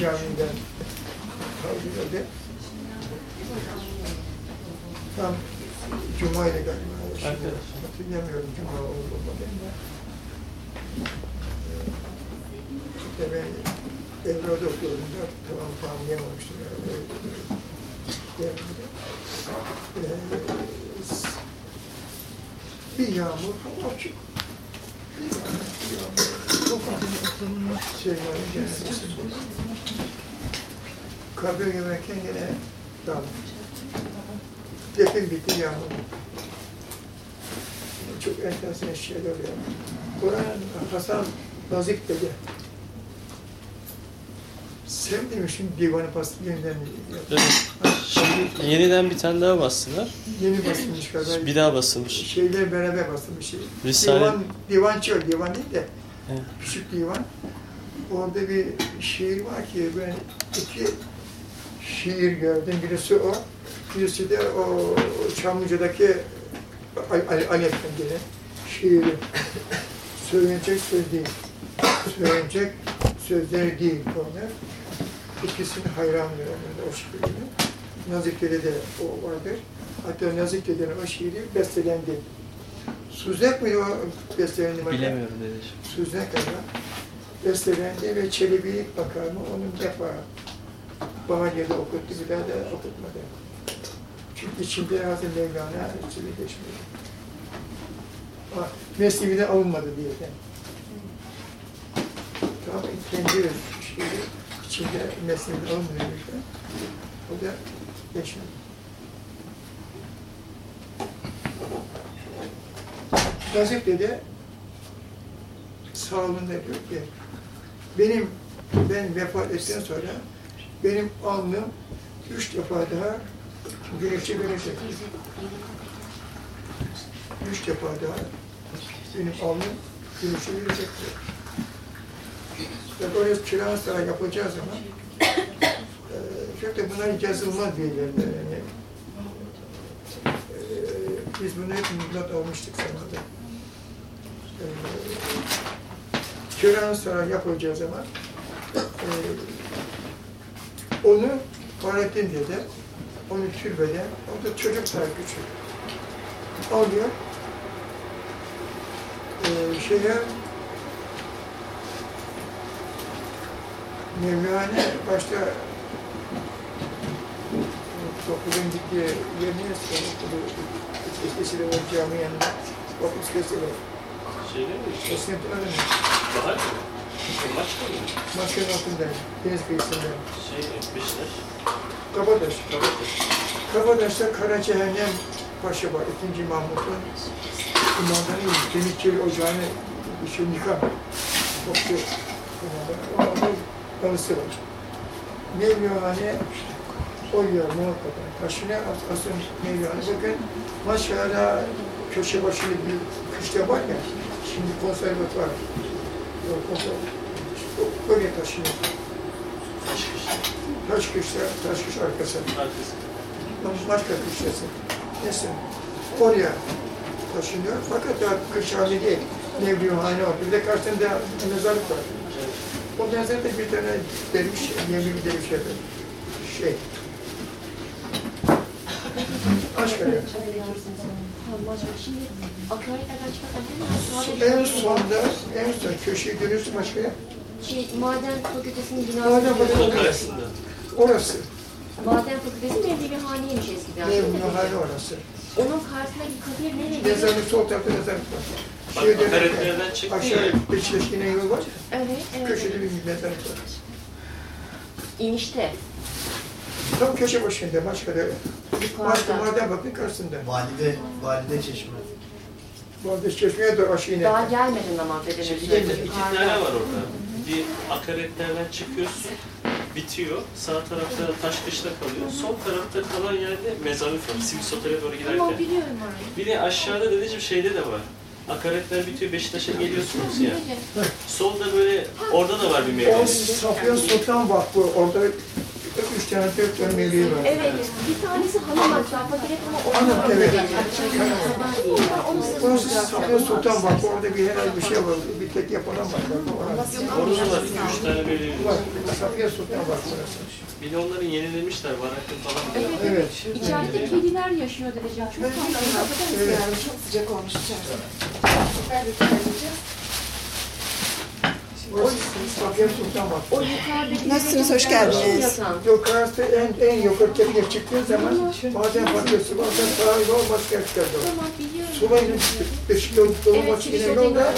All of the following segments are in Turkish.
Camii'nden kaldırıldı. Tam Cuma ile galiba. Hatırlamıyorum Cuma oldu mu ama. İşte ben Evra'da okuyordum da tamam tanıyamamıştım. Yani. Ee, bir yağmur, hava açık. Bir yağmur, şey var. Kabir yemerken yine dam. Defin bitti yağmur. Çok enteresan şeyler oluyor. Kur'an Hasan Nazik dedi. Sen demişsin divanı bastı yeniden. Evet. Şimdi yeniden bir tane daha bastılar. Yeni basılmış kadar. Bir daha basılmış. Şeyler beraber basılmış. Şey. Risale- Divan, divan çok, divan değil de Evet. küçük divan. Orada bir şiir var ki ben iki şiir gördüm. Birisi o, birisi de o Çamlıca'daki Al- Al- Ali Efendi'nin şiiri. Söylenecek söz değil. Söylenecek sözleri değil onlar. İkisini hayran verenler o şiirini. Nazikke'de de o vardır. Hatta Nazikke'den o şiiri bestelendi. Suzek mi o bestelendi? bakın? Bilemiyorum dedeciğim. Suzek ama bestelendi ve Çelebi makamı onun defa Bahane'de okuttu, bir daha da okutmadı. Çünkü içinde Hazreti Mevlana içinde geçmedi. Ama Mesnevi'de alınmadı diye de. Tamam, kendi şeyi içinde Mesnevi'de alınmıyor işte. O da geçmedi. Gazetede sağlığında diyor ki, benim, ben vefat ettikten sonra benim alnım üç defa daha güneşe görecek. Üç defa daha benim alnım güneşe diyor. Ve böyle kiran saray yapacağı zaman eee çok da bunlar yazılmaz yerler. Yani, eee, biz bunu hep not almıştık zamanında. Eee Kiran saray yapılacağı zaman eee onu Fahrettin dede, onu türbede, o da çocuk daha küçük. Alıyor, eee şeye, Mevlana başta okulun gittiği yerine sonra okulu eskisiyle var cami yanında, okul eskisiyle. Şeyde mi? Esnaf öyle? Bahar mı? Başka mı? Başkanın altında, deniz kıyısında. Şey, Beşiktaş. Kabadaş. Kabataş. Kabadaş'ta Kara Cehennem Paşa var, ikinci Mahmut'un kumandanı Demirçeli Ocağı'nı işe yıkan topçu kumandanı. Onun danısı var. Mevlana oyuyor muhakkak. Taşına asıl Mevlana. Bakın maşallah köşe başında bir kışla var ya, şimdi konservatuvar. O konservatuvar. O Öyle taşınıyor. Taş kışta. Taş kışla, taş kış arkası. Arkası. başka kışlası. Neyse, oraya taşınıyor. Fakat daha kış hali değil. Nevlihane var. Bir de karşısında mezarlık var. O mezarda bir tane derviş, Nevli bir derviş yapıyor. Şey. Aşk arıyor. Şimdi akaretlerden çıkarken En sonda, en son köşeyi dönüyorsun başka yer. şey, maden fakültesinin binası. Maden fakültesi. Karşısında. Orası. Maden fakültesi Mevlevihane'ymiş eskiden. Nevlihane orası. Onun karşısındaki kabir nerede? Mezarlık sol tarafta mezarlık var. Bak, Şeye dönerken akaretlerden çıktı Aşağı ya. Beşiktaş yine yol var. Evet, evet. Köşede bir mezarlık var. İnişte. Tam köşe başında, başka da Başka Yukarıda. maden bakın karşısında. Valide, valide çeşme. Arada çeşmeye doğru aşağı iner. Daha gelmedin ama. Şimdi Gidelim. iki, tane var orada. Bir akaretlerden çıkıyorsun, bitiyor. Sağ tarafta taş kışla kalıyor. Sol tarafta kalan yerde mezarlık var. Simis Otel'e doğru giderken. biliyorum orayı. Bir de aşağıda dedeciğim şeyde de var. Akaretler bitiyor, Beşiktaş'a geliyorsunuz ya. Solda böyle, orada da var bir O meyve. Safyan Sultan Vakfı orada üç tane, dört tane mevliği var. Evet, bir tanesi hanım hatta fakir ama o Hanım, evet. Safiye Sultan bak, orada bir herhalde bir şey var, bir tek yapılan var. Orada var, iki üç tane böyle Var, Safiye Sultan bak burası. Bir de onları yenilemişler, varaklı falan. Evet. İçeride kediler yaşıyor dedeciğim. Çok tatlı. Evet. Çok sıcak olmuş içeride. Ben de terleyeceğim. Orası Safiye Sultan bak. O yukarıdaki Nasılsınız? Hoş geldiniz. Yukarısı en, en yukarı tepeye çıktığın zaman bazen bakıyorsun, bazen sağa yol başka biliyorum. Sulayın dolması Kilis yine Otel'in yolda,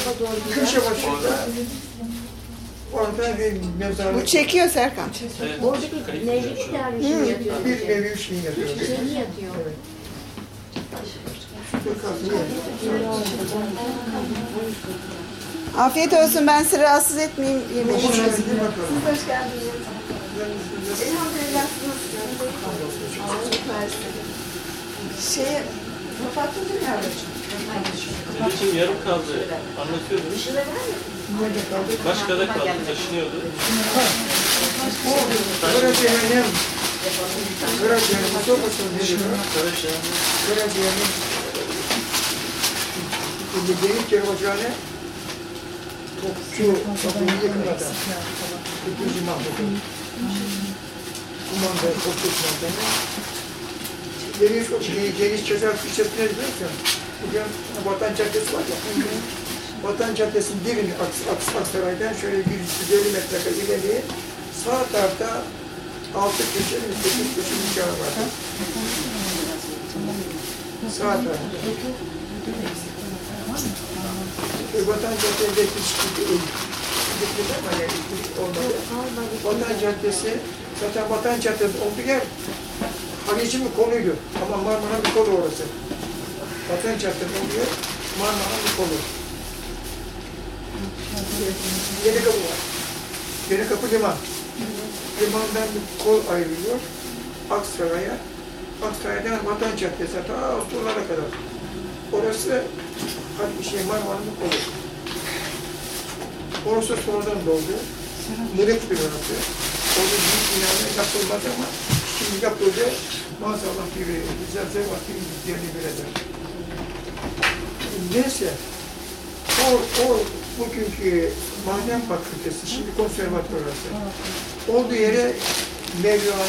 köşe başında. Orada bir mezarlık, Bu çekiyor Serkan. Oradaki kayıp Nevrilik dervişim yatıyor. bir nevi şey yapıyor. Şeyini yatıyor. Evet. Yukarısı Afiyet olsun. Ben sizi rahatsız etmeyeyim geldin bakalım. Hoş geldiniz. Elhamdülillah. Şey, kapattın değil mi yavrucuğum? Dedeciğim yarım kaldı. Kaldık? Başkada kaldı, taşınıyordu. Karaciğer'in Karaciğer'in sokmasın dedi. Karaca. Karaciğer'in Şimdi benim kere ocağına topçu kapıyı yıkmadan ikinci Mahmut'un kumanda topçu kumanda Deniz, Deniz Çezer Türkçesine biliyorsun. Bugün Vatan Caddesi var ya. Vatan Caddesi'nin dibini Aks, Aks, Aksaray'dan şöyle 150 metre kadar ileriye sağ tarafta altı köşe mi sekiz köşe bir var. Sağ tarafta. Vatan Caddesi'nde hiç gitmedi ama yani olmadı. Vatan Caddesi, zaten Vatan Caddesi olduğu yer Haliç'in bir koluydu. Ama Marmara'nın bir kolu orası. Vatan Caddesi oluyor, Marmara'nın bir kolu. Yeni kapı var. Yeni kapı liman. Limandan bir kol ayrılıyor. Aksaray'a. Aksaray'dan Vatan Caddesi ta Avusturlara kadar. Orası hadi şey Marmara'nın kolu. Orası sonradan doldu. Mırık bir orası. Orada büyük binanın yapılmadı ama şimdi yapıldı. Maazallah bir güzel zevat gibi yerini verecek. Neyse, o, o bugünkü maden fakültesi, şimdi konservatuvar orası. Olduğu yere Mevlana.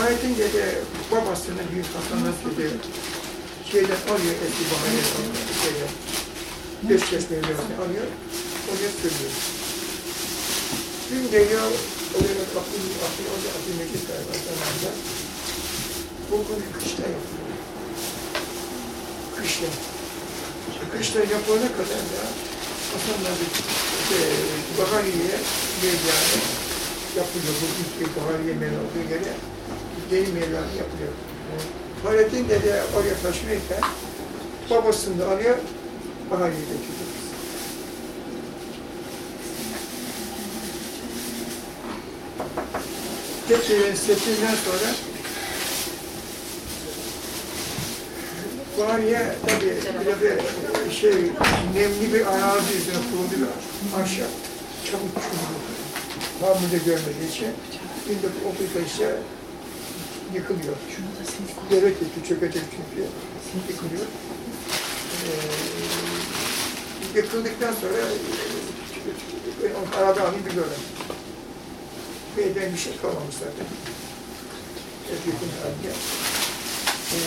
Hayatın dede babasını büyük Hasan dedi, şeyden alıyor eski bahane şeyden. Beş Mevlana alıyor, oraya sürüyor. Gün geliyor, oraya kapıyı atıyor, orada atıyor meclis galiba zamanında. Bu konu kışta yapıyor. Kışta. Kışta yapılana kadar da Hasan'la bir e, Bahariye Mevlana yapılıyor. Bu ilk Bahariye Mevlana olduğu yere yeni Mevlana yapılıyor. Fahrettin dede oraya taşınırken babasını da alıyor, Bahariye'ye götürüyor. Peki seçimden sonra Bahariye tabii de bir şey, nemli bir arazi üzerine kuruldu bir ahşap, çabuk çürüdü. Hamile görmediği için 1930'da ise yıkılıyor. Devlet yıkıyor, çökecek çünkü yıkılıyor. Ee, yıkıldıktan sonra e, arada alayım bir görün. Beyden bir şey kalmamış zaten. Hep yakın halde. Ee,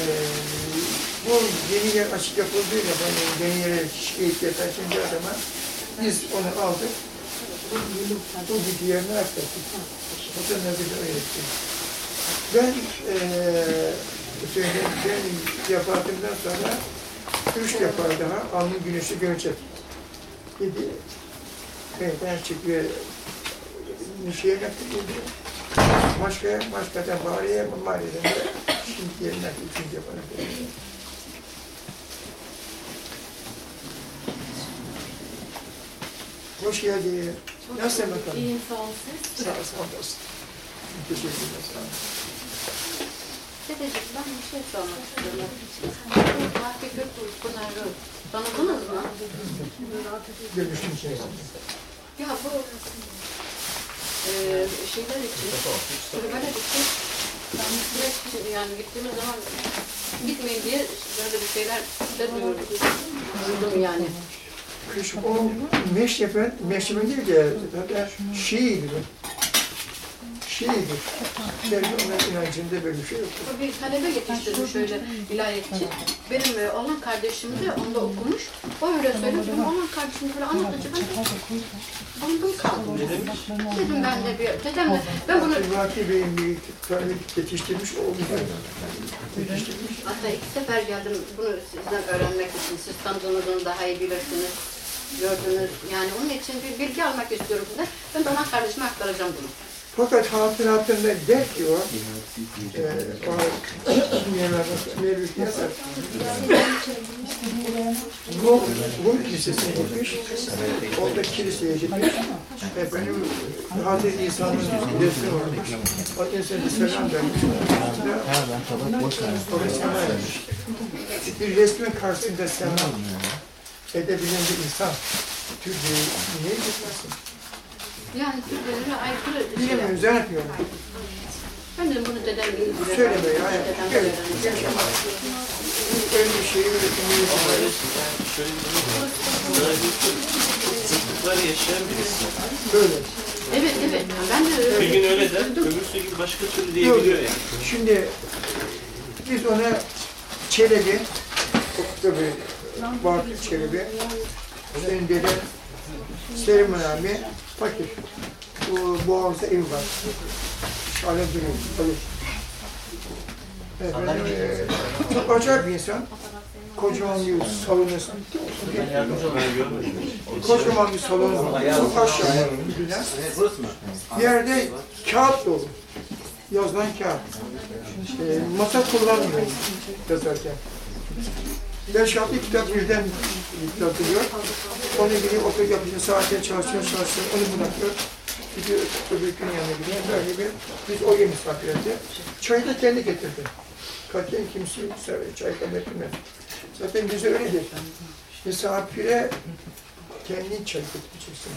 bu yeni yer açık yapıldığıyla hani yeni yere şikayet yaparken bir adama biz onu aldık. Bu bir yerine aktardık. O da nazırda öğretti. Ben söyleyeyim, ben yapardıktan sonra üç defa daha alnı güneşi görecek. Dedi. Beyden çıkıyor. Şeye götürdü. Başka, başkadan bariye, bariye'den de şimdi yerine üçüncü yaparım. Hoş geldin. Nasılsın bakalım? İyiyim sağ ol siz. Sağ ol, sağ. Teşekkürler, sağ ol. Dedeciğim ben bir şey sormak istiyorum. Fatih Göktuğ Pınar'ı tanıdınız mı? Görmüştüm seni. Ya bu e, şeyler için, kulübeler için ben sürekli yani gittiğimiz zaman gitmeyin diye böyle bir şeyler de duyurdum. Duydum yani. O meşrefen, meşrefen değil de zaten Şii'dir. Yani onun inancında böyle bir şey yok. Bir talebe yetiştirdim şöyle ilahiyatçı. Benim e, olan kardeşim de onda okumuş. O öyle söylüyor. Benim olan kardeşim böyle anlatınca ben de anladım kaldım. Dedim ben de bir, dedim de ben bunu Vaki Bey'in bir yetiştirmiş olmuş. Yetiştirmiş. hatta iki sefer geldim bunu sizden öğrenmek için. Siz tanıdığınız onu daha iyi bilirsiniz. Gördünüz. Yani onun için bir bilgi almak istiyorum sizden. Ben de ona kardeşime aktaracağım bunu. Fakat hatıratında der ki o, e, o Mevlüt Yazar, Rum, Rum Kilisesi'ne gitmiş, orada kiliseye gitmiş, efendim Hazreti İsa'nın resmi varmış, o insana selam vermiş, orada selam vermiş. Bir resmin karşısında selam. Edebilen bir insan, Türkiye'ye niye gitmesin? Yani Türklerine aykırı bir şey. Bilmiyorum, zannetmiyorum. Ben de bunu dedem gibi. Söyleme ya, Dedem evet, öğrenmiş. yaşamak. Öyle bir şey üretimi Şöyle, var. Böyle zıtlıkları yaşayan birisi. böyle. Evet evet. Ben de öyle. Bir gün öyle der, öbürsü gün başka türlü diyebiliyor yani. Şimdi biz ona Çelebi, tabii Vakıf Çelebi, senin deden Selim abi, fakir. Bu Boğaz'da ev var. Alem duruyor. Efendim, e, çok acayip bir insan. Kocaman bir görmedim. kocaman bir salonu, çok aşağı bir bina. Yerde kağıt dolu. Yazılan kağıt. E, masa kullanmıyor yazarken. Beş altı kitap birden yazılıyor. Onu gidiyor, okul yapıyor, saatler çalışıyor, çalışıyor, onu bırakıyor. Gidiyor, öbür gün yanına gidiyor. Böyle bir, biz o yemiş misafirlerdi. Çayı da kendi getirdi. Katiyen kimse çay kabul etmez. Zaten bize öyledir. Misafire kendin çay getireceksin.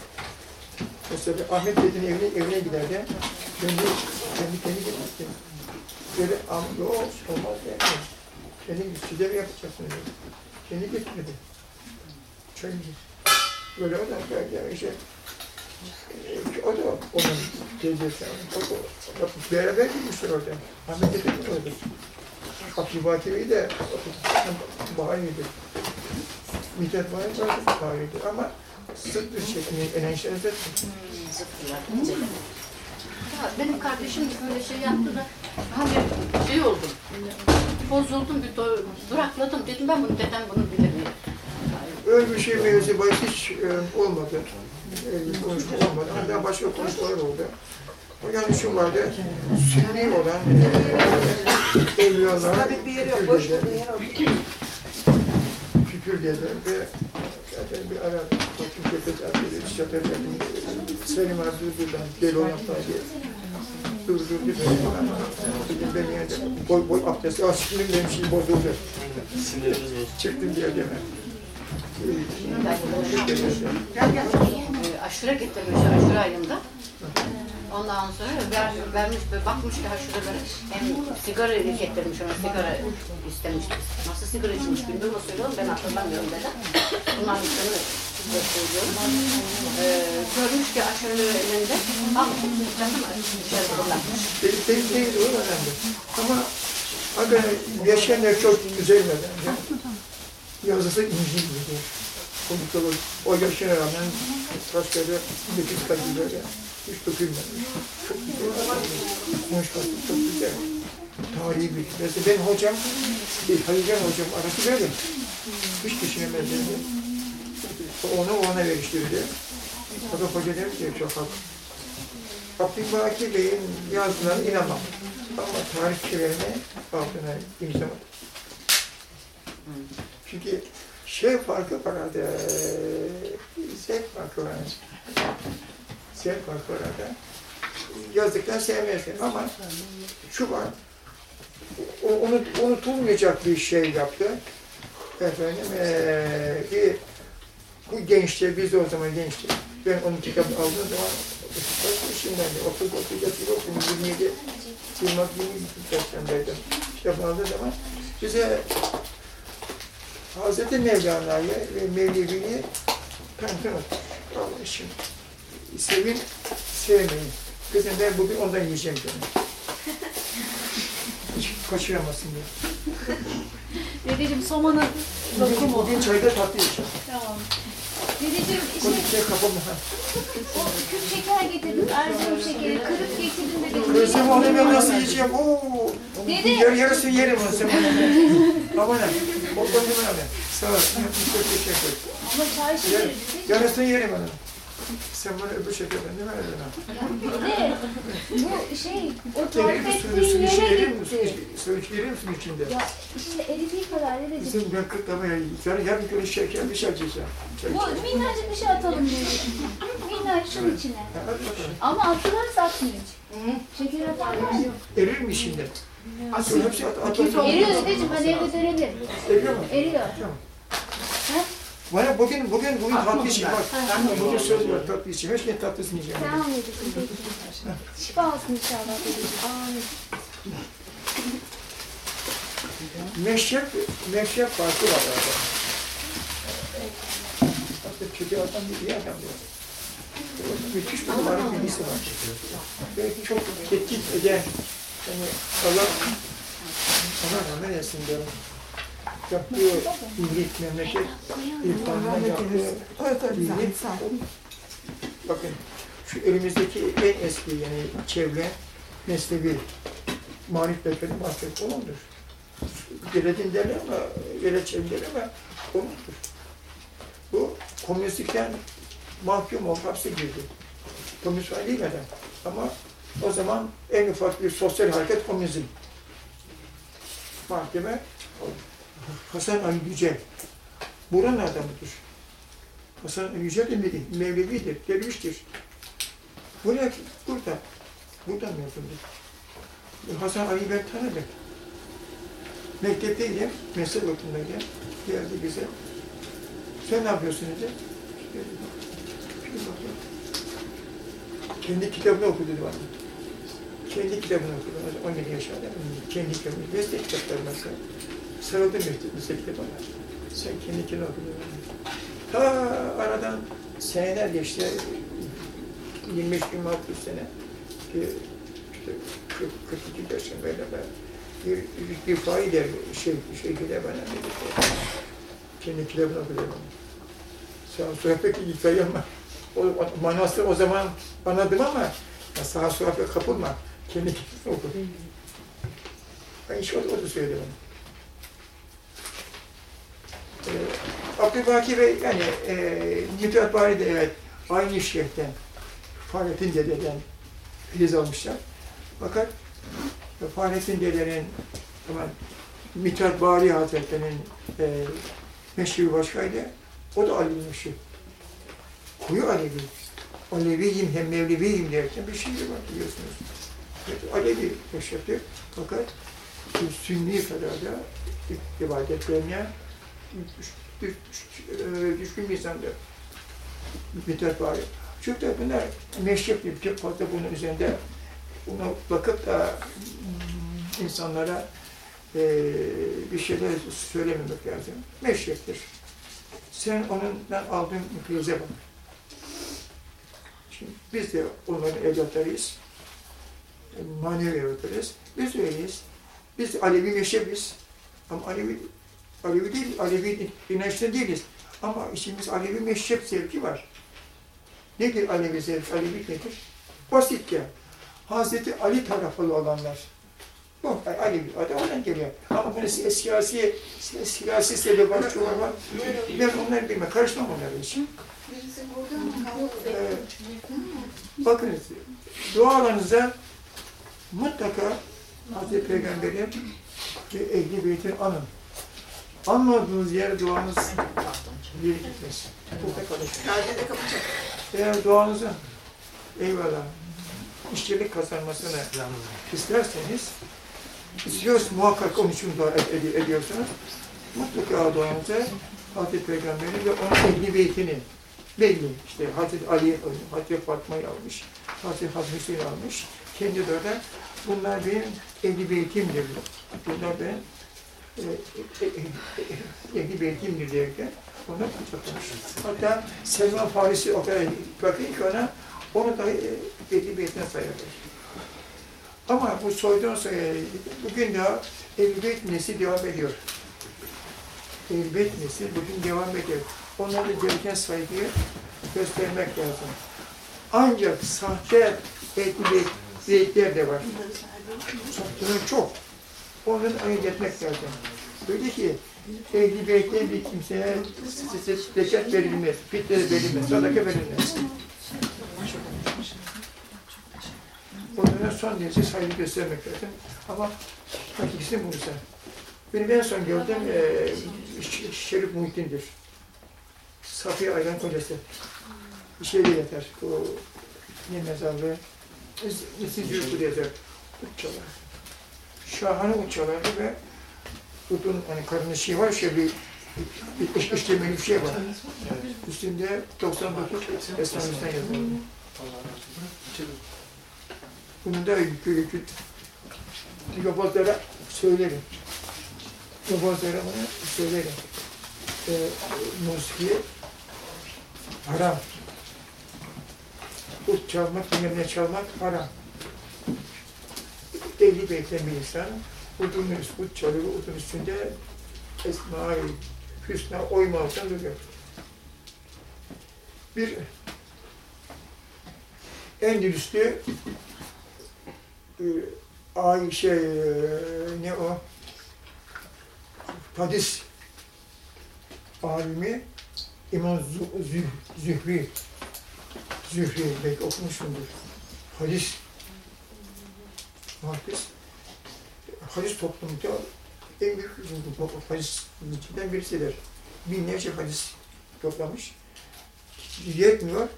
Mesela Ahmet Bey'in evine, evine giderdi. Kendi, kendi kendi getirdi. Böyle yok olmaz yani. Kendi sigara yapacaksın dedi. Kendi getirdi. Çay getirdi. Böyle o da yani işte o da onun teyzesi. O da o- beraber gitmişler orada. Ahmet de orada. Abdülbaki'yi de Bahari'ydi. Mithat Bahari vardı Bahari'ydi ama sırt şeklinde enenşere zıt. Ya benim kardeşim de böyle şey yaptı da hani şey oldum. Bozuldum bir durakladım. Dedim ben bunu dedem bunu bilir mi? Öyle bir şey mevzu bahis hiç e, olmadı. Bir konuşma olmadı. Hatta başka konuşmalar oldu. O yani şu vardı, sünni olan e, evliyalar Şükür dedi ve zaten bir ara bakım köpek atıyor, çatır dedim. Selim oynatma diye. Dedim ben yerde boy boy abdesti al şimdi benim şey bozuldu. Çıktım diye deme. Ee, aşure getirmiş aşure ayında. Ondan sonra ver, vermiş ve bakmış ki aşureleri hem sigara getirmiş ona sigara istemiş. Nasıl sigara içmiş bilmiyorum o söylüyorum ben hatırlamıyorum dedi. Bunların üstünü gösteriyorum. Ee, görmüş ki aşure elinde al canım dışarı fırlatmış. Benim değil o önemli. Ama aga yaşayanlar çok güzel bence. Yazısı inci gibi. Olur. O yaşına rağmen taşları nefis kalbi böyle. Hiç dökülmemiş. Çok güzel. Konuşması çok güzel. Tarihi bir. Mesela benim hocam, bir Halilcan hocam arası böyle. Hiç düşünemez dedi. Onu ona veriştirdi. O da hoca dedi ki çok haklı. Abdülbaki Bey'in yazdılarına inanmam. Ama tarihçilerine altına imzamadım. Çünkü şey farkı var zevk farkı var. Farkı var arada. Yazdıktan sevmezdim ama şu var, unut, unutulmayacak bir şey yaptı. Efendim, eee bir bu gençti, biz de o zaman gençtik. Ben onun kitabını aldığım zaman Kaç yaşından beri? 30 30 yaşı yok. 27 27 yaşındaydım. Kitap aldığı zaman bize Hazreti Mevlana'yı ve Mevlevi'yi tanıtım almışım. Sevin, sevmeyin. Kızım ben bugün ondan yiyeceğim canım. Hiç kaçıramasın diye. Dedeciğim somanın Bugün, lokumu. bugün çayda tatlı yiyeceğim. Tamam. Dedeciğim işte Konuşmaya kafam ha. o küp şeker getirdim. Erzurum şekeri kırıp getirdim dedim. Kızım onu ben nasıl yiyeceğim? Oo. Dede. Yar, yarısını yerim onu sen. Aman ha. O konuda abi. Sağ ol. Çok teşekkür ederim. Ama çay şekeri. yarısını yerim onu. Sen bana öbür verdin ha? Dede bu şey o tarif ettiğin yere gitti. Suyu verir misin içinde? Ya işte eridiği kadar dedeciğim. Kızım ben kırklamaya yarın yarın kilo şeker bir şey açacağım. Çay Bu minnacık bir şey atalım dedi. Minnacık içine. Ama attılarsa atmıyor. Şeker atarlar. Erir mi şimdi? Atın hepsi at. at, at. Eriyor dedeciğim ben evde denedim. Eriyor mu? Eriyor. Tamam. Ha? Bana bugün bugün bugün tatlı için bak. Bugün söz var tatlı için. Her şeyin tatlısını yiyeceğim. Tamam dedeciğim. peki. Şifa olsun inşallah. Amin. Meşrep, meşrep farkı var orada. Aslında kötü adam iyi adam diyor. Müthiş bir mübarek bilgisi var. Belki çok tetkik eden, yani Allah, Allah rahmet eylesin diyorum. Yaptığı iyilik, memleket, irfanına yaptığı iyilik. Bakın, şu elimizdeki en eski yani çevre, mesnevi, Marif Beyefendi Mahfet onundur. Devletin derler ama, devlet çevreleri ama onundur. Bu komünistlikten mahkum olup hapse girdi. Komünist falan değil adam. Ama o zaman en ufak bir sosyal hareket komünizm. Mahkeme Hasan Ali Yücel. Buranın adamıdır. Hasan Ali Yücel de Mevlevidir, derviştir. Buraya, burada, buradan mezundur. Hasan Ali ben tanıdım. Mektepteydim, meslek okulundaydım. Geldi bize. Sen ne yapıyorsun dedi. Kendi kitabını okudu dedi bana. Kendi kitabını okudu. 17 yaşında. Kendi kitabını. Meslek kitapları mesela. Sarıldı meslek kitabına. Sen kendi kitabını okudun. Ta aradan seneler geçti. 25-26 sene. Bir, işte 40, 42 yaşındaydım ben bir, bir, bir faide şey, şey bile bana dedi. Kendi kitabını okuyor bana. Sağa sola pek ilgi ama o, o manası o zaman anladım ama ya sağa sola pek kapılma. Kendi kitabını oku. Ben hiç o, o da söyledi bana. Ee, Abdülbaki Bey yani e, Nüfet Bari de evet aynı şeyhten Fahrettin dededen filiz almışlar. Fakat Fahrettin Dede'nin aman, Mithat Bari Hazretleri'nin e, meşhur başkaydı. O da Alevi'ymiş. Koyu Alevi. Aleviyim hem Mevleviyim derken bir şey var biliyorsunuz. Evet, Alevi yaşadı. Fakat Sünni kadar da ibadetlerine düş, düş, düş, e, düşkün bir insandı. Mithat Bari. Çünkü bunlar meşrep bir çok fazla bunun üzerinde buna bakıp da mm, insanlara eee, bir şeyler söylememek lazım. Meşreptir. Sen onundan aldığın müfrize bak. Şimdi biz de onların evlatlarıyız. Manevi evlatlarıyız. Biz öyleyiz. Biz Alevi meşrebiz. Ama Alevi, Alevi değil, Alevi inançlı değiliz. Ama içimiz Alevi meşrep zevki var. Nedir Alevi zevki? Alevi nedir? Basitçe. Hazreti Ali taraflı olanlar. Bu Alevi adı oradan geliyor. Ama böyle si- siyasi, si- siyasi sebep var, şu var. Ben onları bilmem, karışmam onlara için. Ee, bakınız, dualarınızda mutlaka Hazreti Peygamber'in ve Ehli Beyt'in anın. Anmadığınız yer duanız geri gitmez. Burada kalır. Eğer duanızın eyvallah işçilik kazanmasını isterseniz istiyoruz muhakkak onun için dua ed- ed- ediyorsunuz. Mutlaka duanıza Hazreti Peygamber'i ve onun ehli beytini belli. İşte Hazreti Ali, Hazreti Fatma'yı almış, Hazreti Hazreti almış. Kendi de bunlar benim ehli beytimdir. Bunlar benim ehli beytimdir diyerekten onu kutlamış. Hatta Selman Farisi o kadar ki ona onu da e, ehli beytine sayarlar. Ama bu soydan sonra bugün daha ehli beyt nesli devam ediyor. Ehli beyt nesli bugün devam ediyor. Onlara da gereken saygıyı göstermek lazım. Ancak sahte ehli beytler de var. Sahteler çok. Onları ayırt etmek lazım. Öyle ki ehli beytten bir kimseye zekat verilmez, fitre verilmez, sadaka verilmez. Onlara son derece saygı göstermek lazım. Ama hakikisi buysa. Benim en son gördüğüm e, Şerif Muhittin'dir. Safiye Aylan kocası. Şeyde yatar. O ne mezarlığı. Nesil Zülkü yazar. Çalar. Şahane ut çalardı ve utun hani karnında şey var şey bir bir iş, işlemeli bir şey var. Üstünde 99 Esnafistan yazıldı. Bunu da yobazlara söylerim. Yobazlara bunu söylerim. E, musiki haram. Ut çalmak, yerine çalmak haram. Ehli beyten bir insan, udun ut çalıyor, udun üstünde Esma-i Hüsna oyma altında duruyor. Bir Endülüs'te e, Ayşe e, ne o? Hadis alimi İmam Zü- Zü- Zühri Zühri belki okumuşsundur. Hadis hadis hadis toplumunda en büyük hadisçiden birisidir. Binlerce hadis toplamış. Yetmiyor.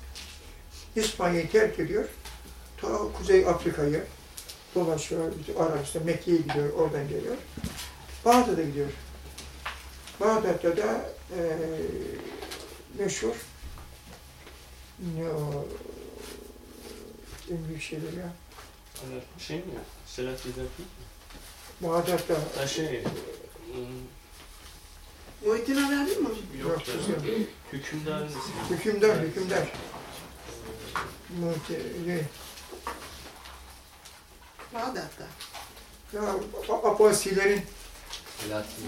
İspanya'yı terk ediyor. Ta Kuzey Afrika'yı dolaşıyor. Arabistan, Mekke'ye gidiyor, oradan geliyor. Bağdat'a gidiyor. Bağdat'ta da eee meşhur ne o en büyük şeyler ya. Şey mi? Selahattin Demirel mi? Bağdat'ta Ha şey, ım, Muhittin Önerdi mi? yok yok. Hükümdarın ismi. hükümdar, hükümdar. Muhte- şey, Bağdat'ta. Ya A- Abbasilerin Selahattin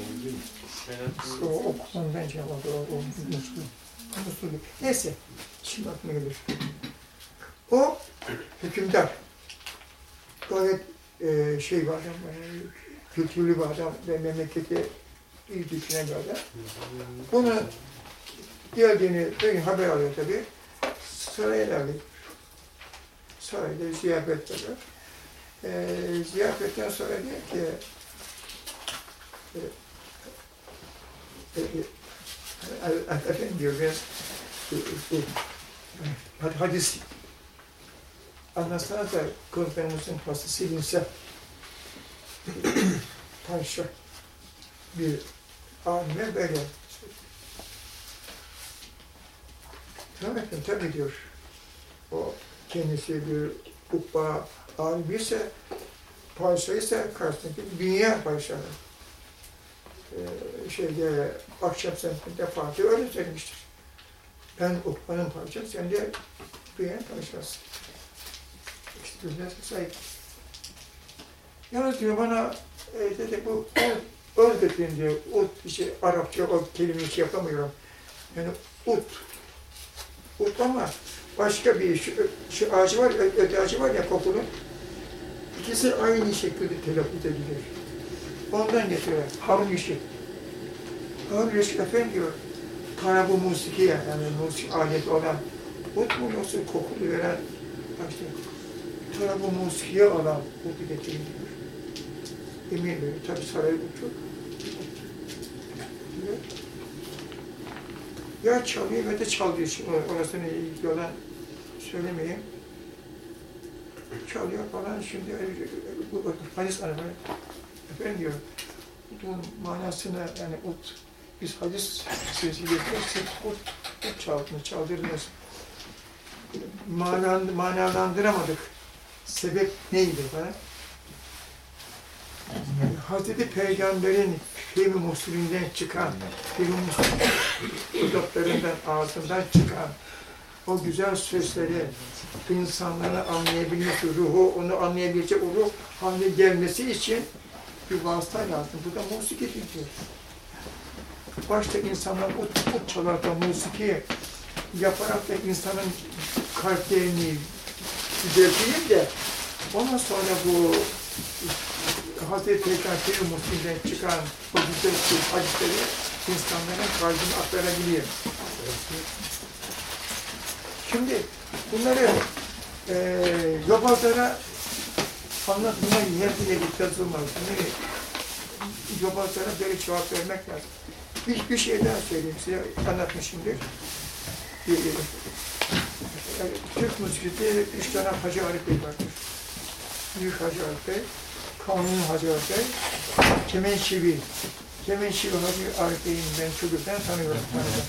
o okumandan cevabı o, o Musul. Musul. Neyse, şimdi aklıma gelir. O hükümdar. Gayet e, şey bir adam, e, kültürlü bir adam ve memleketi iyi düşünen bir adam. Bunu geldiğini bir haber alıyor tabii. Saraya geldik. Sarayda ziyafet var. E, ziyafetten sonra diyor ki e, e, e, e, efendim diyor biraz e, e, hadi hadis anlatsanız da konferanımızın pası silinse Tanrı bir alime böyle Tamam efendim, tabii diyor. O kendisi bir ukba alimi ise, padişah ise karşısındaki dünya padişahı. Ee, şeyde, akşam semtinde Fatih öyle söylemiştir. Ben ukbanın padişahı, sen de dünya padişahısın. Birbirine sahip. Yalnız diyor bana, e, dedi bu öz getirin diyor, ut, işte Arapça o kelimeyi şey yapamıyorum. Yani ut, ut ama başka bir şu, şu ağacı var, öte ağacı var ya kokulu. İkisi aynı şekilde telaffuz edilir. Ondan getiriyor. Harun Yeşil. Harun Yeşil efendim diyor. Tarabı musiki ya, yani musik aleti olan. Ut mu yoksa kokulu veren, işte, tarabı musikiye olan utu getirin diyor. Emir veriyor. Tabi saray utu. Diyor. Ya çalıyor ya da çalıyor. Şimdi orasını yalan söylemeyeyim. Çalıyor falan şimdi e, bu hadis arama efendim diyor bunun manasını yani ut biz hadis sözü getirirsek ut çaldınız, çaldırdınız. Manan, manalandıramadık. Sebep neydi bana? Hazreti Peygamber'in film usulünden çıkan, film dudaklarından, ağzından çıkan o güzel sözleri insanlara anlayabilmesi, ruhu onu anlayabilecek o ruh haline gelmesi için bir vasıta lazım. Bu da musiki diyor. Başta insanlar o, o çalarda musiki yaparak da insanın kalplerini düzelteyim de ondan sonra bu Hazreti Peygamber'in muslinden çıkan o güzel söz hadisleri insanların kalbine aktarabiliyor. Şimdi bunları eee yobazlara anlatmaya yer bile yazılmaz. Bunları yobazlara böyle cevap vermek lazım. Bir, bir şey daha söyleyeyim size, anlatmışımdır. Ee, yani Türk müziğinde üç tane Hacı Arif Bey vardır. Büyük Hacı Arif Bey, Kanuni Hacı Arif Bey, Kemen Şivi. Kemen Şivi Hacı Arif Bey'in ben çocukken tanıyorum. tanıyorum.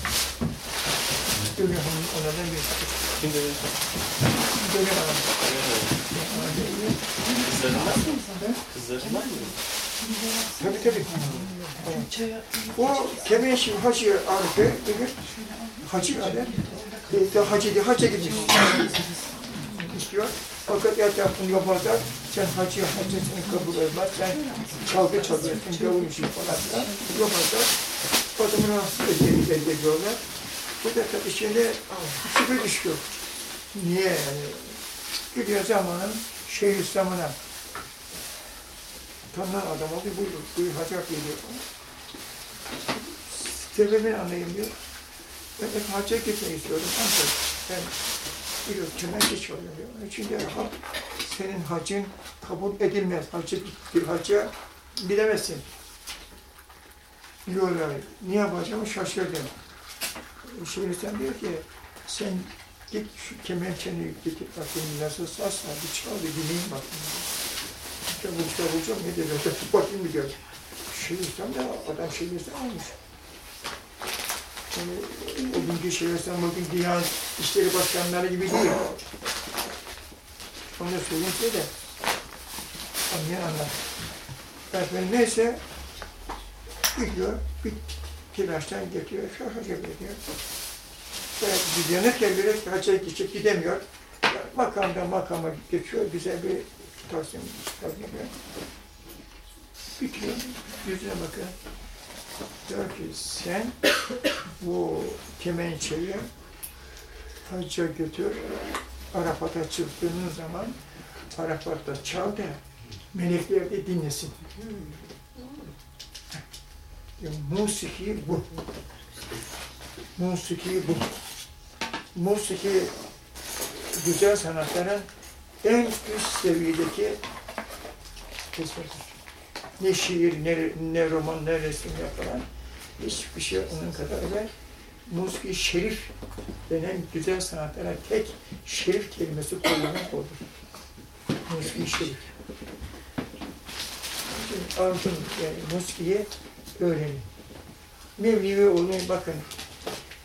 Dönüyor hanım onlardan bir Şimdi Dönüyor hanım. kızlarından mı? Kızlarından mı? Tabii tabii. O Kemenşi Hacı Arif'e bugün Hacı adı, e, de Hacı Hacı gitmiş istiyor. Fakat etrafını yapmazlar. Sen Hacı Hacı seni kabul etmez. Sen çalgı çalıyorsun, gavur işi falan filan. Yapmazlar. Adamı rahatsız edildi elde ediyorlar. Bu da tabii şimdi şüphe düşüyor. Niye yani? Gidiyor zamanın şeyh İslam'ına. Tanınan adam oldu, buyurun, buyur hacı Akbey diyor. Sebebini anlayayım diyor. Ben hep hacca gitmek istiyorum. Ancak ben bir kemer geç oluyor diyor. Onun için diyor, ha, senin hacın kabul edilmez. Hacı bir hacca bilemezsin. Diyorlar, ne yapacağımı şaşırdım. Şimdi sen diyor ki, sen git şu kemençeni getir bakayım nasıl sasla, bir çal bir dinleyin bakayım. Bu işte bulacağım ne dedi, bakayım gör. Şeyhlistan da adam Şeyhlistan olmuş. Yani, o günkü Şeyhlistan bugün Diyanet İşleri Başkanları gibi değil. Onu size de. Anlayan anlar. Efendim neyse, gidiyor, bir telaştan getiriyor, şaşacak ediyor. Evet, gidiyor, gerek hacca gidecek, gidemiyor. Makamdan makama geçiyor, güzel bir Taksim yapıyor. Bitiyor, yüzüne bakıyor. Diyor ki sen bu kemençeyi hacca götür, Arafat'a çıktığın zaman Arafat'ta çal da melekler de dinlesin. Ya, musiki bu. Musiki bu. Musiki güzel sanatların en üst seviyedeki kısmıdır. Ne şiir, ne, ne roman, ne resim yapılan hiçbir şey onun kadar ve musiki şerif denen güzel sanatlara tek şerif kelimesi kullanmak odur. Musiki şerif. Altın yani musikiyi öğrenin. Mevlevi olmayı bakın.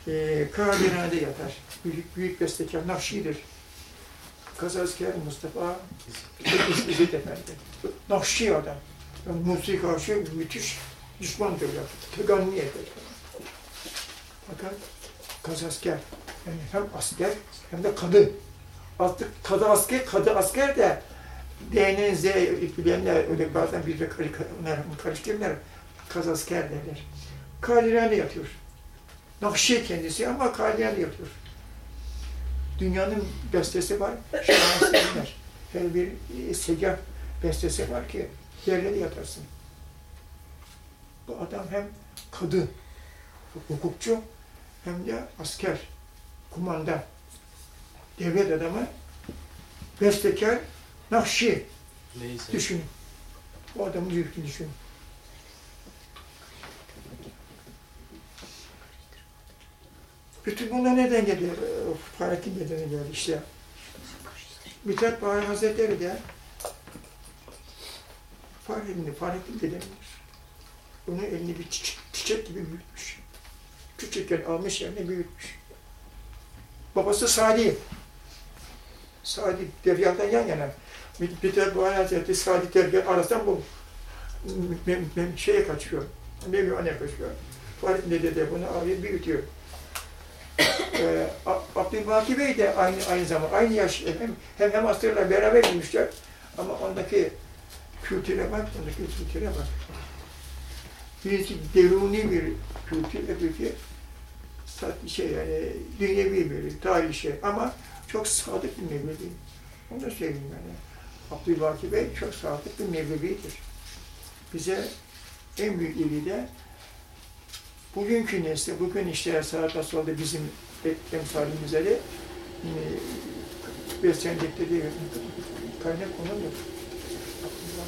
E, Karadeniz'de yatar. Büyük, büyük bestekar Nakşi'dir. Kazasker Mustafa İzzet Efendi. Nakşi adam. Yani musiki karşı müthiş düşmandır ya. Teganni eder. Fakat kazasker. Yani hem asker hem de kadı. Artık kadı asker, kadı asker de D'nin Z bilenler öyle bazen bir karıştırırlar. Kazasker derler. Kaliler'de yatıyor. Nakşi kendisi ama Kaliler'de yatıyor. Dünyanın bestesi var, şaheserler. Her bir e, segah bestesi var ki yerlere yatarsın. Bu adam hem kadı, hukukçu hem de asker, kumanda, devlet adamı, bestekar, nakşi Neyse. düşünün. Bu adamın yükünü düşünün. Bütün bunlar neden geliyor? Fahrettin nedeni geldi işte. Mithat Bahri Hazretleri de Fahrettin, Fahrettin dedemidir. Onun elini bir çiçek, çiçek gibi büyütmüş. Küçükken almış yerine büyütmüş. Babası Sadi. Sadi Deryal'dan yan yana. Bir, de bu Hazreti Sadi Deryal arasından bu mem, mem, şeye kaçıyor. Mevlana kaçıyor. Farid Dede de bunu alıp büyütüyor. ee, Abdülbaki Bey de aynı aynı zaman aynı yaş hem hem, hem asırla beraber büyümüşler ama ondaki kültüre bak, ondaki kültüre bak. Birisi deruni bir kültür, öbürü şey yani dünyevi bir tarih şey ama çok sadık bir Mevlevi. Onu da söyleyeyim yani. Abdülbaki Bey çok sadık bir Mevlevidir. Bize en büyük iyiliği de bugünkü nesli, bugün işte sağda solda bizim emsalimize de e, beslendikleri kaynak konudur.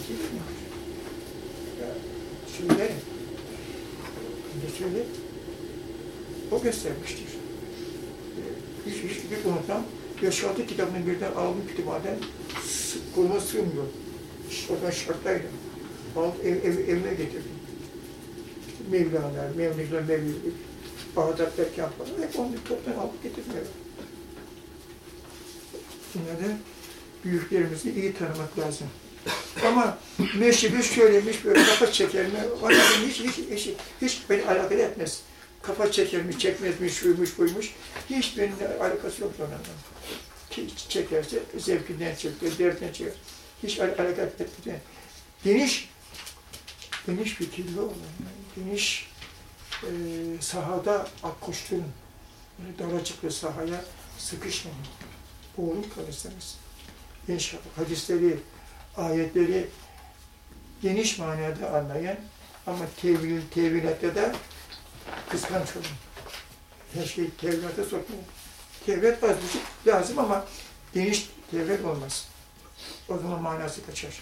Bey mi? Ya. Ne söyle? O göstermiştir. Ee, Hiç, hiç bir unutmam. Yaşatı kitabını birden aldım kütüphaneden. Koluma sığmıyor. Oradan şartlaydım. Aldım ev, ev, evime getirdim. Mevlana, Mevlana, Mevlana, Bağdat Berkan falan. Hep onu toptan alıp getirdim eve. Yine büyüklerimizi iyi tanımak lazım. Ama meşribi söylemiş böyle kafa çeker mi? Ona hiç, hiç, hiç, hiç beni alakadar etmez. Kafa çeker mi, çekmez mi, şuymuş, buymuş. Hiç benimle alakası yok onunla. Hiç çekerse zevkinden çeker, derdinden çeker. Hiç al alakadar etmez. Geniş, geniş fikirli olun. Geniş e, sahada koşturun. Daracık bir sahaya sıkışmayın. Boğulup kalırsınız. İnşallah hadisleri, ayetleri geniş manada anlayan ama tevil, tevilatta da kıskanç olun. Her şeyi tevilata sokmayın. Tevrat az lazım ama geniş tevrat olmaz. O zaman manası kaçar.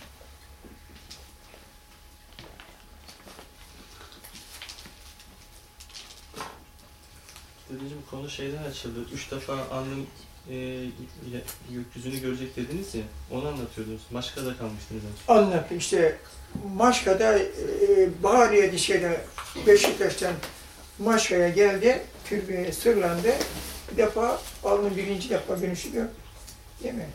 Dedeciğim konu şeyden açıldı. Üç defa alnın e, y- gökyüzünü görecek dediniz ya. Onu anlatıyordunuz. Maşka'da kalmıştınız. en son. Anlattı işte Maşka'da e, Bahariye'de şeyde Beşiktaş'tan Maşka'ya geldi, türbeye sırlandı. Bir defa alnı birinci defa gördü. Değil mi?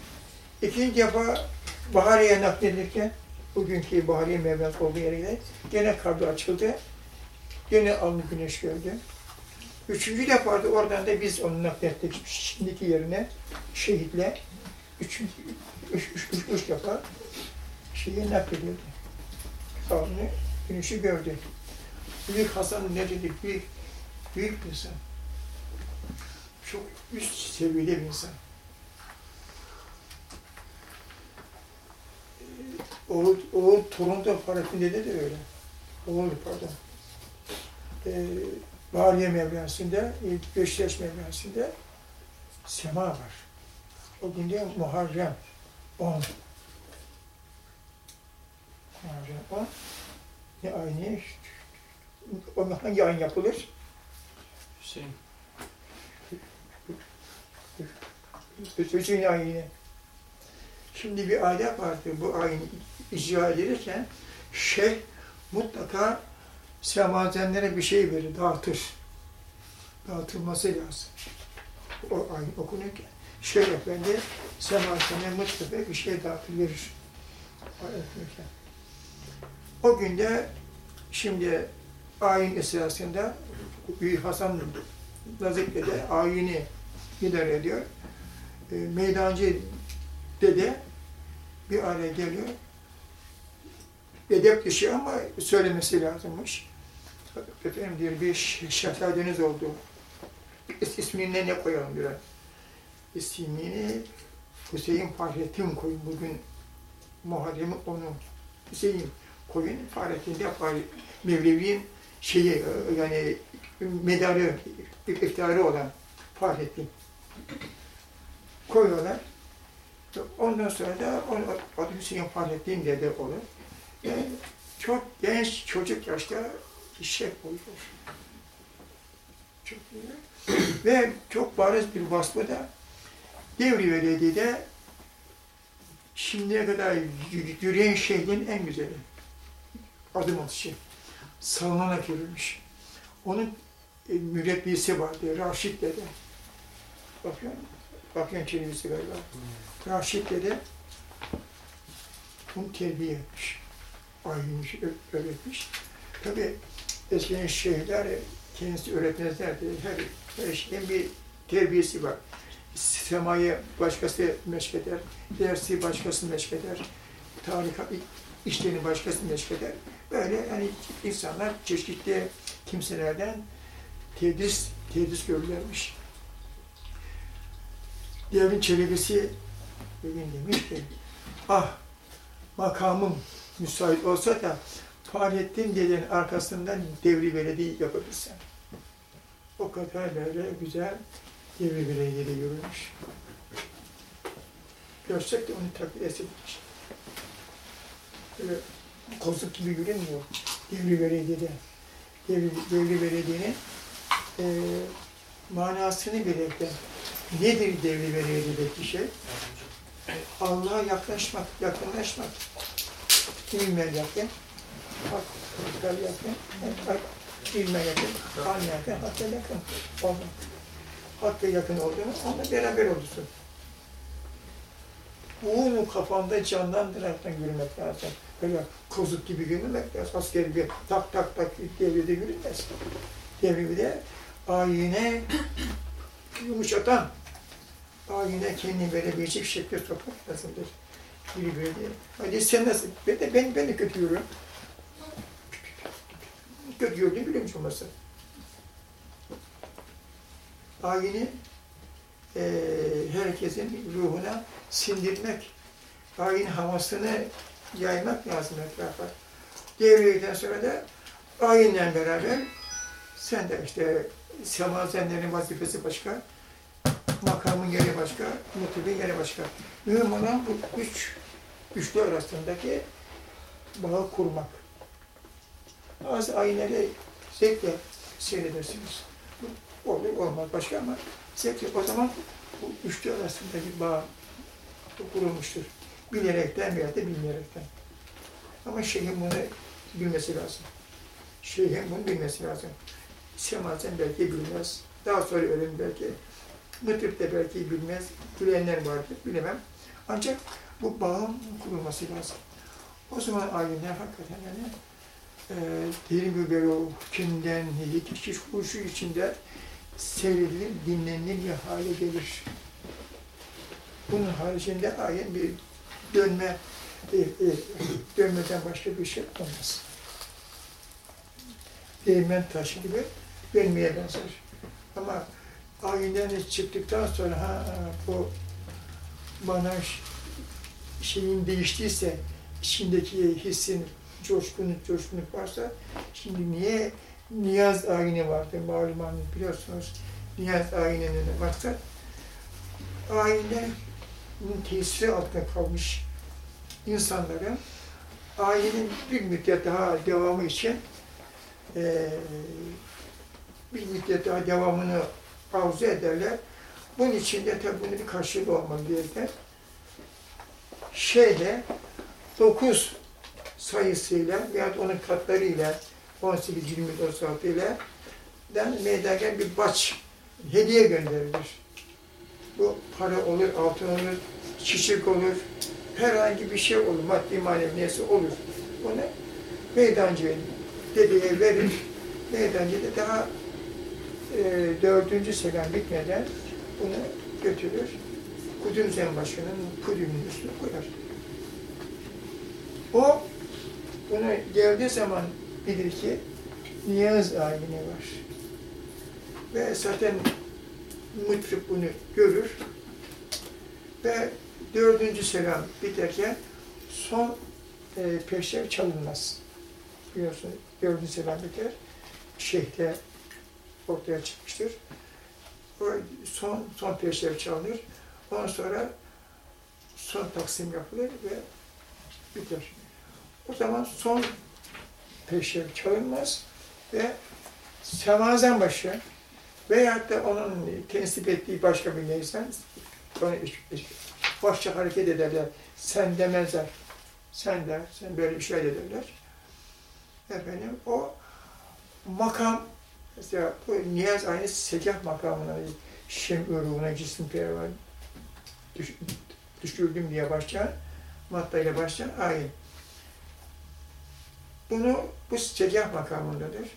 İkinci defa Bahariye'ye nakledilirken bugünkü Bahariye Mevlat olduğu yere gider. Gene kabri açıldı. Gene alnı güneş gördü. Üçüncü defa da oradan da biz onu naklettik şimdiki yerine şehitle. Üçüncü, üç, üç, üç, üç defa şeye nakledildi. Alnı güneşi gördü. Büyük Hasan ne dedi? Büyük, büyük bir insan. Çok üst seviyede bir insan. Ee, Oğul, oğul torun da Fahrettin'de de öyle. Oğul pardon. Ee, Bahriye Mevlası'nda, Beşiktaş Mevlası'nda sema var. O günde Muharrem 10. Muharrem 10. Ne aynı? O hangi ayın yapılır? Hüseyin. Hüseyin ayini. Şimdi bir adet vardır bu ayin icra edilirken şeyh mutlaka semazenlere bir şey verir, dağıtır. Dağıtılması lazım. O ayin okunurken şeyh efendi semazene mutlaka bir şey dağıtır verir. O günde şimdi ayin esasında Büyük Hasan Nazik'le ayini idare ediyor. E, meydancı dede bir araya geliyor. Edep dışı ama söylemesi lazımmış. Efendim diyor bir şehzadeniz oldu. İs, ismini ne koyalım diyor. İsmini Hüseyin Fahrettin koyun bugün Muharrem onu Hüseyin koyun Fahrettin de Mevlevi'nin şeyi e, yani medarı, iftiharı olan Fahrettin koyuyorlar. Ondan sonra da onun adı Hüseyin Fahrettin dede olur. Yani çok genç çocuk yaşta şef oluyor. Çok. Ve çok bariz bir vasfı da Devri Veledi'de şimdiye kadar yürüyen şehrin en güzeli. Adım atışı. Salınarak yürümüş. Onun e, mürebbisi vardı, Raşit dede. Bakıyorum, bakıyorum çevirisi galiba. Raşit dedi, bunu terbiye etmiş. Ayınmış, ö- öğretmiş. Tabi eskiden şeyhler kendisi öğretmezlerdi. Her, her şeyin bir terbiyesi var. Semayı başkası meşkeder, dersi başkası meşkeder, tarikat işlerini başkası meşkeder. Böyle yani insanlar çeşitli kimselerden tedris, tedris görürlermiş. Devrin çelebisi bir gün demiş ki, ah makamım müsait olsa da Fahrettin dedenin arkasından devri belediye yapabilsem. O kadar böyle güzel devri belediyede yürümüş. Görsek de onu takdir etsinmiş. Böyle kozuk gibi yürünmüyor devri belediyede. Devri, devri belediyenin e, manasını bilekten nedir devri belediyedeki şey? Allah'a yaklaşmak, yakınlaşmak. İlme yakın, hak, hakka yakın, hak, ilme yakın, kan yakın, hakka yakın olmak. Hakka yakın olduğunu onunla beraber olursun. Bunu kafanda canlandıraraktan yürümek lazım. Böyle kozuk gibi yürümek lazım. Asker gibi tak tak tak devrede yürünmez. Devrede ayine yumuşatan, ayine kendini verebilecek şekilde sokmak lazımdır. Biri böyle. Hadi sen nasıl? Ben de, ben, ben de kötü yürüyorum. Kötü yürüdüğünü biliyormuş. Ayini eee herkesin ruhuna sindirmek, ayin havasını yaymak lazım etrafa. Devriyeden sonra da ayinle beraber sen de işte semazenlerin vazifesi başka, makamın yeri başka, mutubin yeri başka. Mühim olan bu üç, üçlü arasındaki bağı kurmak. Bazı ayinleri zevkle seyredersiniz. Olur olmaz başka ama zevkle. O zaman bu üçlü arasındaki bağ kurulmuştur. Bilerekten veya da bilmeyerekten. Ama şeyhin bunu bilmesi lazım. Şeyhin bunu bilmesi lazım. Semazen belki bilmez. Daha sonra ölüm belki. Mıtıp de belki bilmez. Bilenler vardır, bilemem. Ancak bu bağın kurulması lazım. O zaman alimler hakikaten yani e, derin bir böyle o kimden, yetiş huşu içinde seyredilir, dinlenilir bir hale gelir. Bunun haricinde ayin bir dönme, e, e, dönmeden başka bir şey olmaz. Değirmen taşı gibi dönmeye benzer. Ama ayinden çıktıktan sonra ha bu bana şeyin değiştiyse, içindeki hissin coşkunluk, coşkunluk varsa, şimdi niye niyaz ayini vardır malumanız biliyorsunuz. Niyaz ayininin maksat ayinlerin tesiri altında kalmış insanların ayinin bir müddet daha devamı için eee bir müddet daha devamını arzu ederler. Bunun için de tabii bunun bir karşılığı olmalı diyerekten şeyle 9 sayısıyla veya onun katlarıyla 18, 20, 36 ile den meydana bir baç hediye gönderilir. Bu para olur, altın olur, çiçek olur, herhangi bir şey olur, maddi manevi neyse olur. Bunu meydancıya, dedeye verir. Meydancı da daha e, dördüncü selam bitmeden bunu götürür. Kudüm Zenbaşı'nın pudümünün üstüne koyar. O bunu geldiği zaman bilir ki niyaz ayini var. Ve zaten mıtrıp bunu görür ve dördüncü selam biterken son e, peşrev çalınmaz. Biliyorsunuz dördüncü selam biter. Şeyhte ortaya çıkmıştır. O son, son peşrev çalınır. Ondan sonra son taksim yapılır ve biter. O zaman son peşrev çalınmaz ve semazen başı veyahut da onun tensip ettiği başka bir neysen onu başça hareket ederler. Sen demezler. Sen der, sen böyle bir şey ederler. Efendim o makam mesela bu niyaz aynı secah makamına Şem ruhuna cisim pervan düş, düşürdüm diye başlayan, maddayla başlayan ayin. Bunu bu segah makamındadır.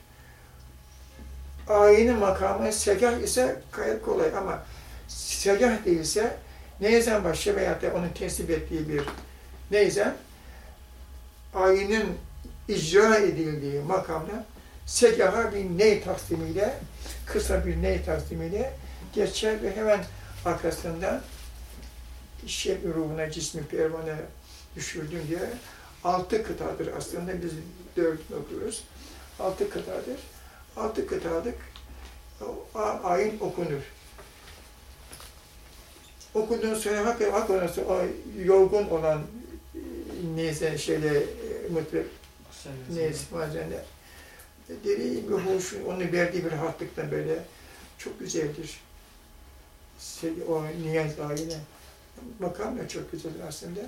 Ayinin makamı segah ise gayet kolay ama segah değilse neyzen başla veyahut da onun teslim ettiği bir neyzen ayinin icra edildiği makamda segaha bir ney taksimiyle, kısa bir ney taksimiyle geçer ve hemen arkasından şey ruhuna, cismi pervane düşürdüm diye altı kıtadır aslında biz dördünü okuyoruz. Altı kıtadır. Altı a- ayin okunur. Okunduğun sonra hakikaten hakikaten sonra o yorgun olan e, neyse şeyle e, mutlak neyse bazen de dediği gibi hoş, onun verdiği bir rahatlıkla böyle çok güzeldir. O niyaz ayine makam da çok güzeldir aslında.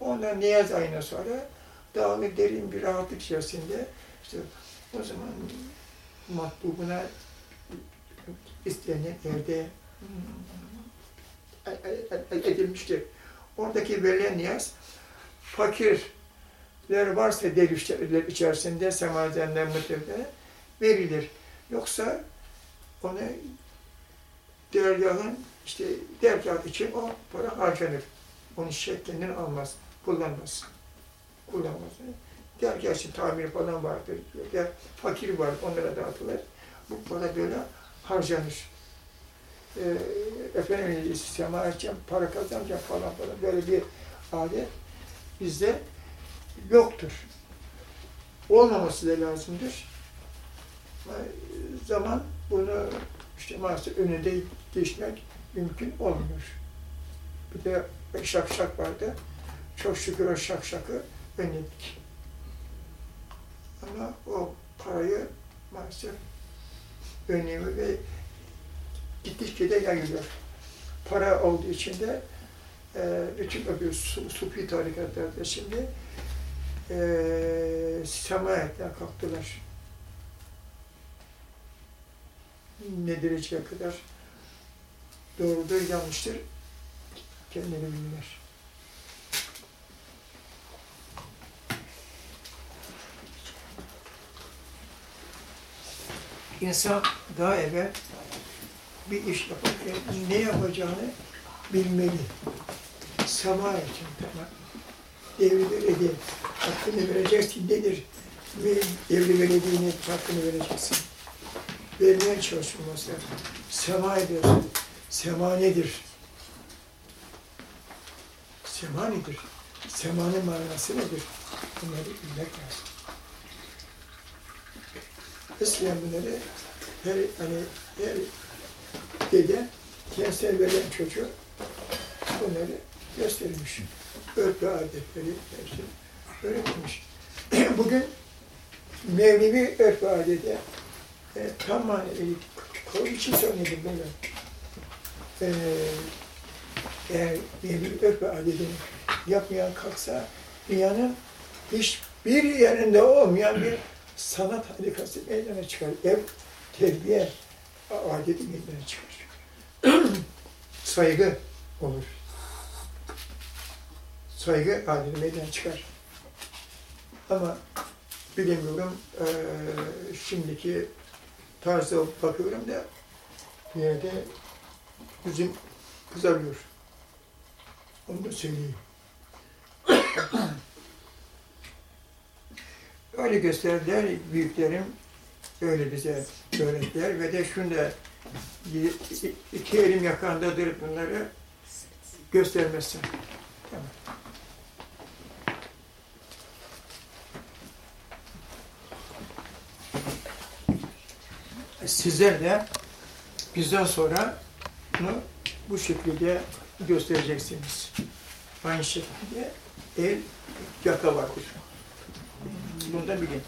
Ondan niyaz ayına sonra bir derin bir rahatlık içerisinde işte o zaman matbubuna istenen evde hmm, edilmiştir. Oradaki verilen niyaz fakirler varsa dervişler içerisinde semazenler mutlaka verilir. Yoksa onu dergahın işte dergah için o para harcanır. Onu şeklinden almaz, kullanmaz. Kullanmaz. Dergah için tamir falan vardır. Der, fakir var, onlara dağıtılır. Bu para böyle harcanır. Ee, efendim sema edeceğim, para kazanacağım falan falan böyle bir adet bizde yoktur. Olmaması da lazımdır. Ama Zaman bunu işte maalesef önünde geçmek mümkün olmuyor. Bir de şak şak vardı. Çok şükür o şak şakı önledik. Ama o parayı maalesef önlemi ve gittikçe de yayılıyor. Para olduğu için de e, bütün öbür su, sufi tarikatlarda şimdi e, sema etmeye kalktılar. Ne dereceye kadar doğrudur, yanlıştır kendileri bilirler. İnsan daha evvel bir iş yaparken ne yapacağını bilmeli. Sama için tamam. Devri belediye hakkını vereceksin nedir? Devri belediyenin hakkını vereceksin. Vermeye çalışılması. Sema ediyorsun. Sema nedir? Sema nedir? Semanın manası nedir? Bunları bilmek lazım. Eskiden bunları her, hani, her dede kendisine verilen çocuğu bunları göstermiş. Örtü adetleri hepsini öğretmiş. Bugün Mevlevi örf ve adete e, tam maneviyet koyu için söyledim bunu. E, eğer Mevlevi ve adetini yapmayan kalksa dünyanın hiçbir yerinde olmayan bir sanat harikası meydana çıkar. Ev, terbiye adeti meydana çıkar. Saygı olur. Saygı adeti meydana çıkar. Ama bilemiyorum, eee şimdiki tarzda bakıyorum da bir yerde yüzüm kızarıyor. Onu da söyleyeyim. Öyle gösterdiler büyüklerim, öyle bize öğrettiler ve de şunu da iki elim yakandadır bunları göstermezsen. Tamam. Sizler de bizden sonra bunu bu şekilde göstereceksiniz. Aynı şekilde el yaka vardır. Bunu da bilin.